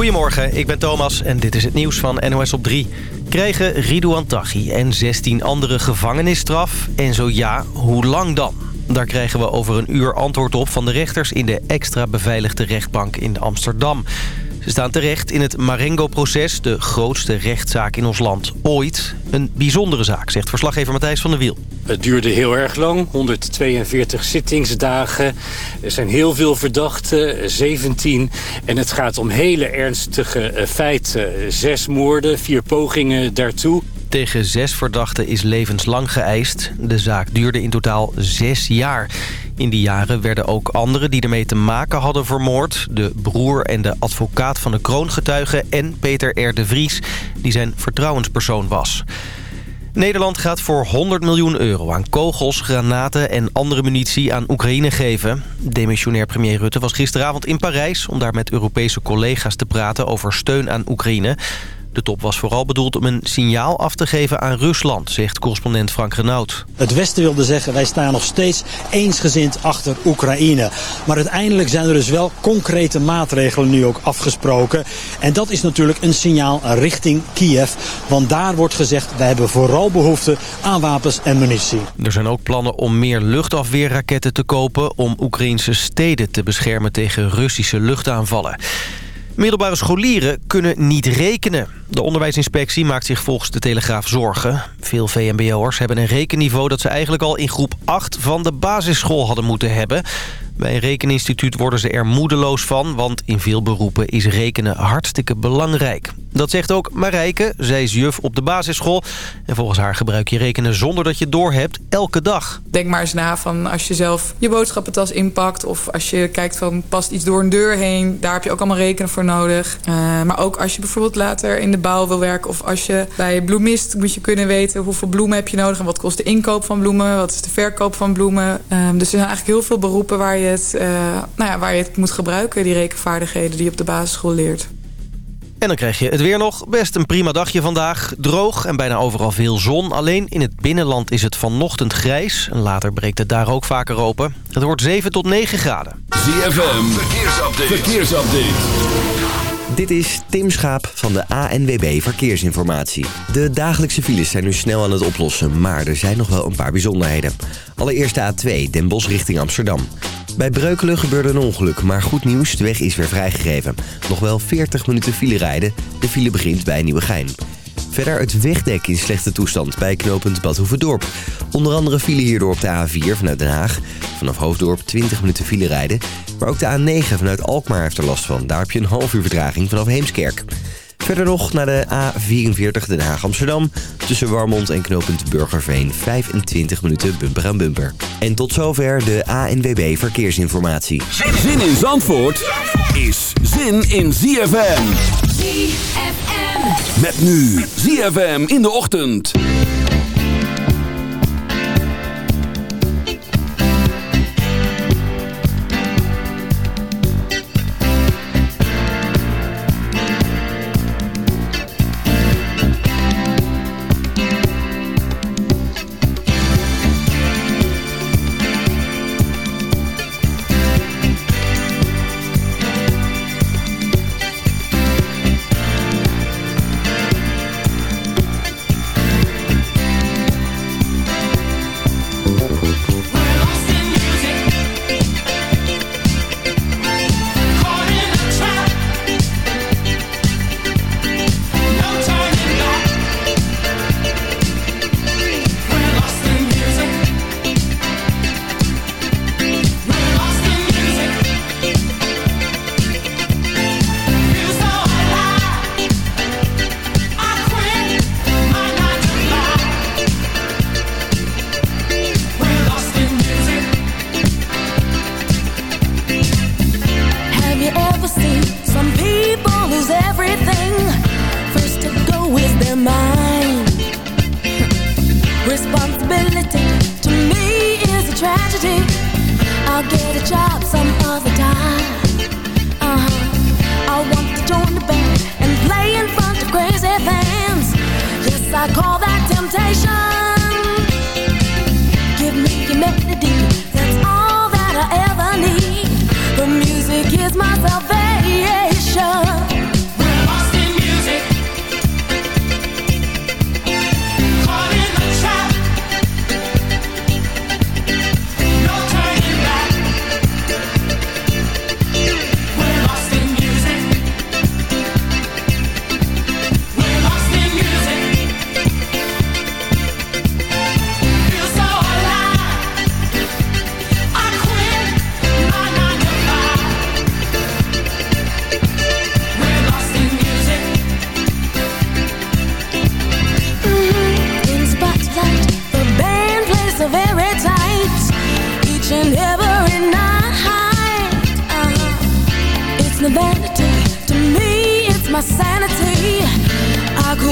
Goedemorgen, ik ben Thomas en dit is het nieuws van NOS op 3. Krijgen Ridouan Taghi en 16 anderen gevangenisstraf? En zo ja, hoe lang dan? Daar krijgen we over een uur antwoord op van de rechters... in de extra beveiligde rechtbank in Amsterdam. Ze staan terecht in het Marengo-proces, de grootste rechtszaak in ons land ooit. Een bijzondere zaak, zegt verslaggever Matthijs van der Wiel. Het duurde heel erg lang, 142 zittingsdagen. Er zijn heel veel verdachten, 17. En het gaat om hele ernstige eh, feiten. Zes moorden, vier pogingen daartoe. Tegen zes verdachten is levenslang geëist. De zaak duurde in totaal zes jaar. In die jaren werden ook anderen die ermee te maken hadden vermoord. De broer en de advocaat van de kroongetuige en Peter R. de Vries... die zijn vertrouwenspersoon was. Nederland gaat voor 100 miljoen euro aan kogels, granaten en andere munitie aan Oekraïne geven. Demissionair premier Rutte was gisteravond in Parijs... om daar met Europese collega's te praten over steun aan Oekraïne. De top was vooral bedoeld om een signaal af te geven aan Rusland, zegt correspondent Frank Renaud. Het Westen wilde zeggen, wij staan nog steeds eensgezind achter Oekraïne. Maar uiteindelijk zijn er dus wel concrete maatregelen nu ook afgesproken. En dat is natuurlijk een signaal richting Kiev. Want daar wordt gezegd, wij hebben vooral behoefte aan wapens en munitie. Er zijn ook plannen om meer luchtafweerraketten te kopen... om Oekraïnse steden te beschermen tegen Russische luchtaanvallen. Middelbare scholieren kunnen niet rekenen. De onderwijsinspectie maakt zich volgens de Telegraaf zorgen. Veel VMBO'ers hebben een rekenniveau dat ze eigenlijk al in groep 8 van de basisschool hadden moeten hebben. Bij een rekeninstituut worden ze er moedeloos van, want in veel beroepen is rekenen hartstikke belangrijk. Dat zegt ook Marijke, zij is juf op de basisschool. En volgens haar gebruik je rekenen zonder dat je doorhebt, elke dag. Denk maar eens na van als je zelf je boodschappentas inpakt... of als je kijkt van past iets door een deur heen... daar heb je ook allemaal rekenen voor nodig. Uh, maar ook als je bijvoorbeeld later in de bouw wil werken... of als je bij bloemist moet je kunnen weten hoeveel bloemen heb je nodig... en wat kost de inkoop van bloemen, wat is de verkoop van bloemen. Uh, dus er zijn eigenlijk heel veel beroepen waar je, het, uh, nou ja, waar je het moet gebruiken... die rekenvaardigheden die je op de basisschool leert. En dan krijg je het weer nog. Best een prima dagje vandaag. Droog en bijna overal veel zon. Alleen in het binnenland is het vanochtend grijs. En later breekt het daar ook vaker open. Het wordt 7 tot 9 graden. ZFM, verkeersupdate. verkeersupdate. Dit is Tim Schaap van de ANWB Verkeersinformatie. De dagelijkse files zijn nu snel aan het oplossen, maar er zijn nog wel een paar bijzonderheden. Allereerst de A2, Den Bosch richting Amsterdam. Bij Breukelen gebeurde een ongeluk, maar goed nieuws, de weg is weer vrijgegeven. Nog wel 40 minuten file rijden, de file begint bij Nieuwegein. Verder het wegdek in slechte toestand bij knooppunt Badhoevedorp. Onder andere file hierdoor op de A4 vanuit Den Haag. Vanaf Hoofddorp 20 minuten file rijden. Maar ook de A9 vanuit Alkmaar heeft er last van. Daar heb je een half uur vertraging vanaf Heemskerk. Verder nog naar de A44 Den Haag-Amsterdam. Tussen Warmond en knooppunt Burgerveen 25 minuten bumper aan bumper. En tot zover de ANWB Verkeersinformatie. Zin in Zandvoort is zin in ZFM. ZFM. Met nu ZFM in de ochtend.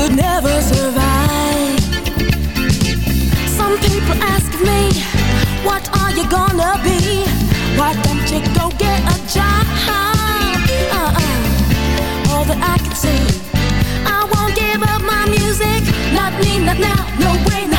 would never survive Some people ask me What are you gonna be? Why don't you go get a job? Uh -uh. All that I can see, I won't give up my music Not me, not now, no way,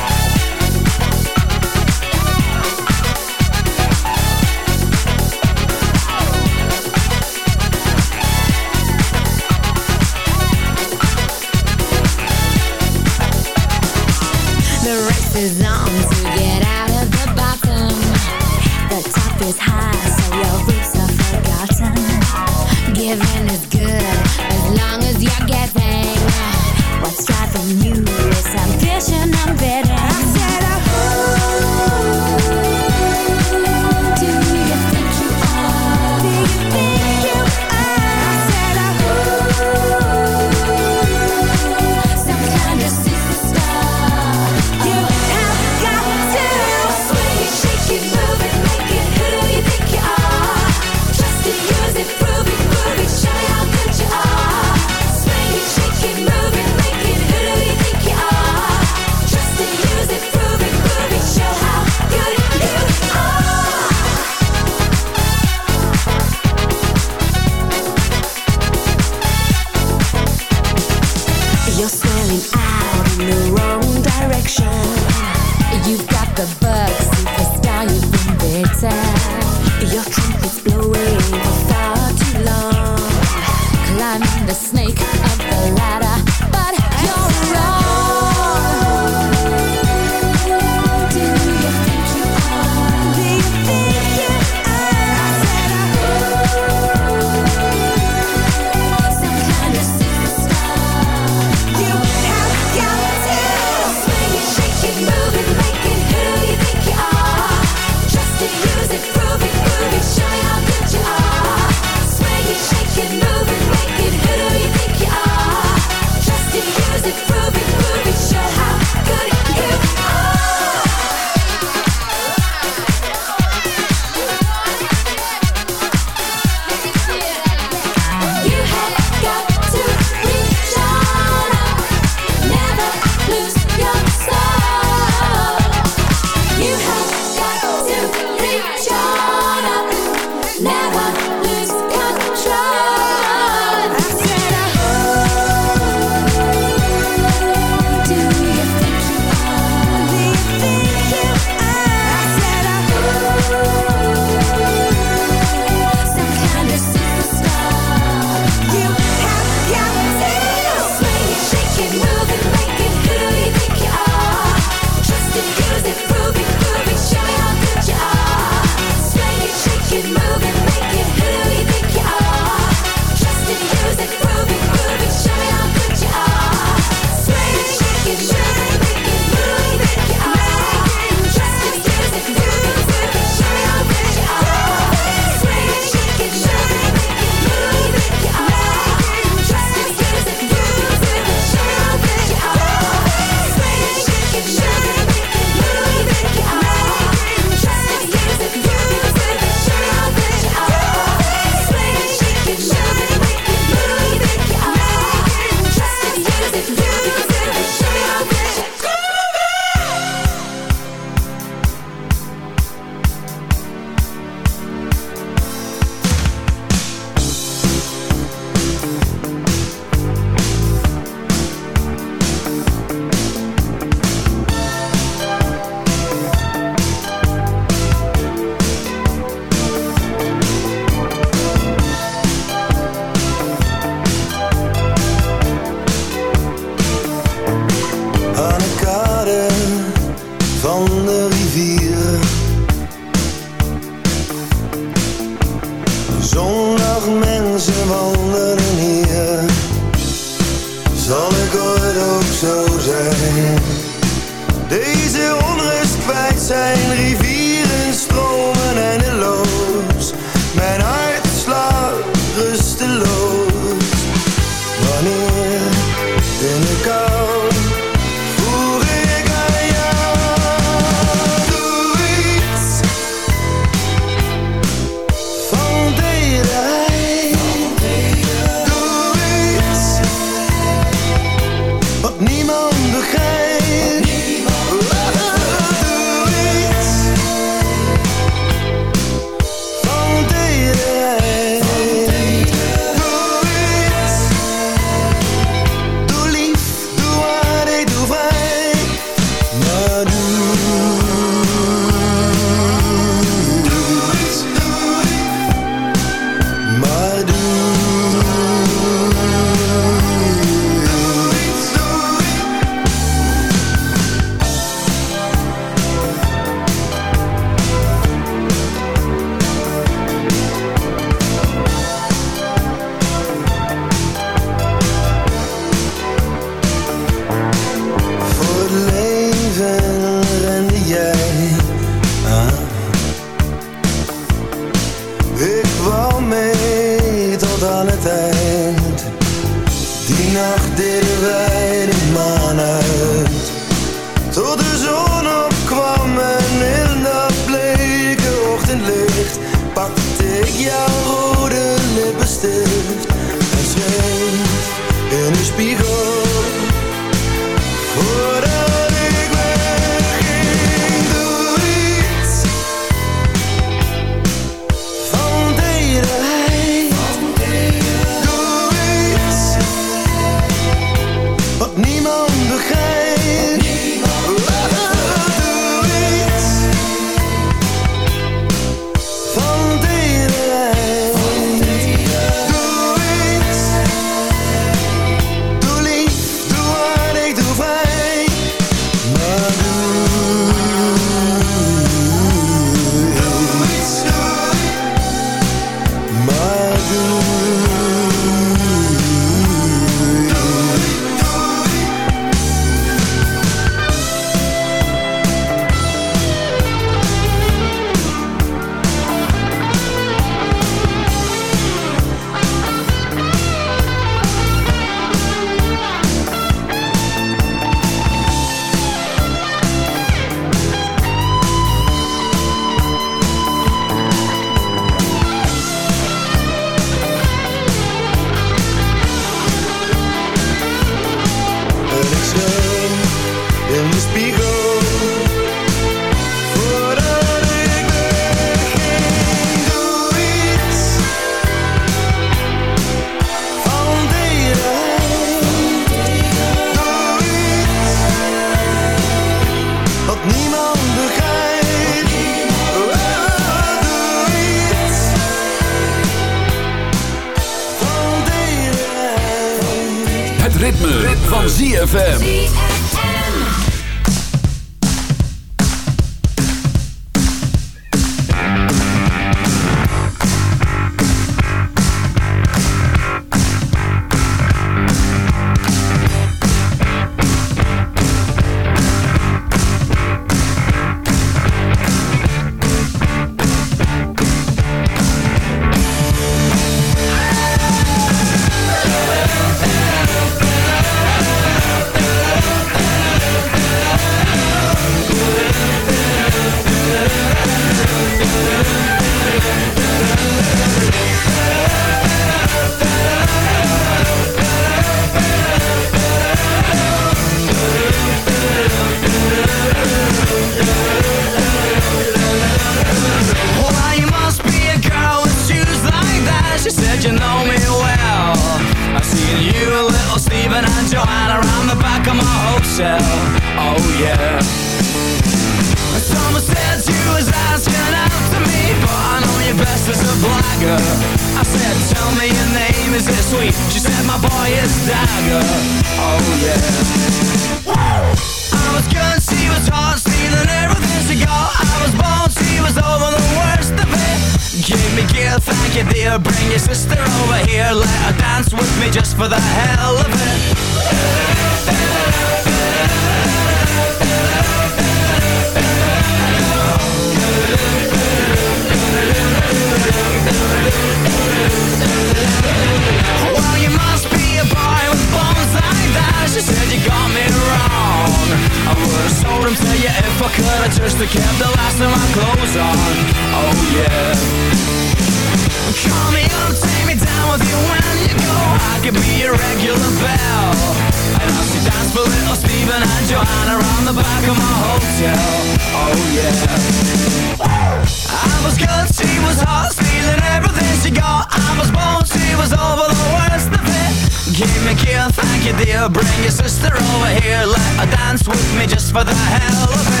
tell, oh yeah. I was good, she was hot, stealing everything she got. I was born, she was over the worst of it. Give me a kiss, thank you dear, bring your sister over here. Let her dance with me just for the hell of it.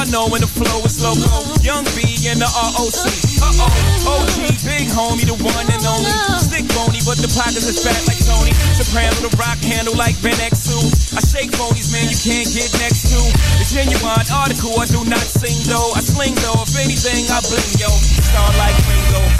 Y'all know when the flow is low. Young B and the ROC. Uh oh, OG, big homie, the one and only. Stick bony, but the pockets is fat like Tony. Soprano, the rock handle like Ben X2. I shake bony's, man, you can't get next to. The genuine article, I do not sing though. I sling though, if anything, I bling yo. Star like Ringo.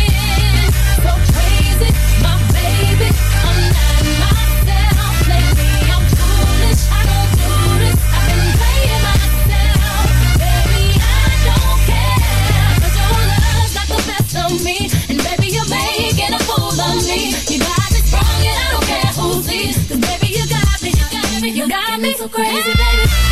You got me so crazy, baby.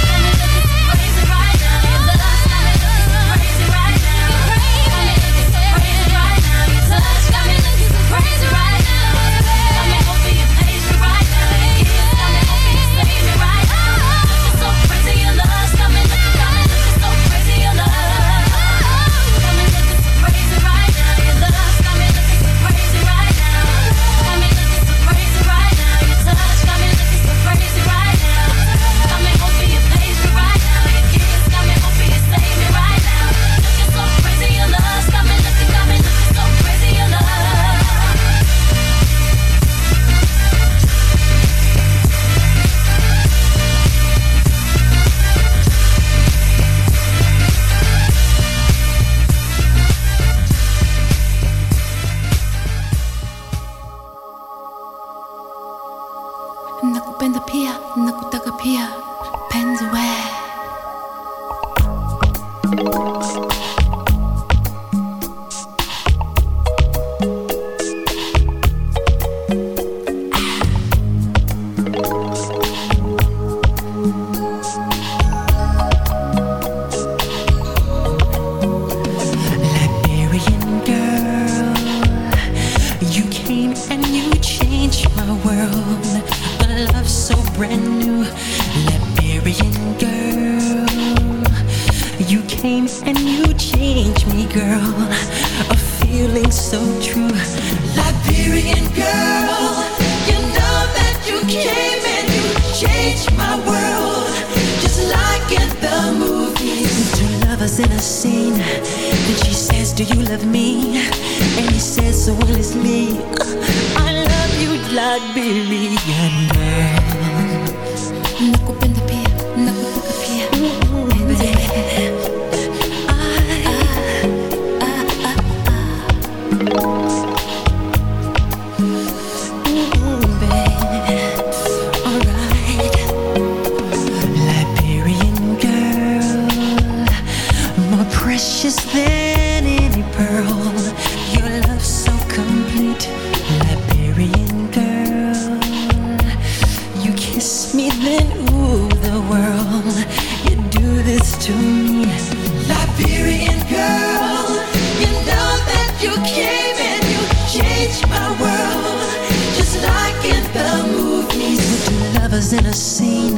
In a scene,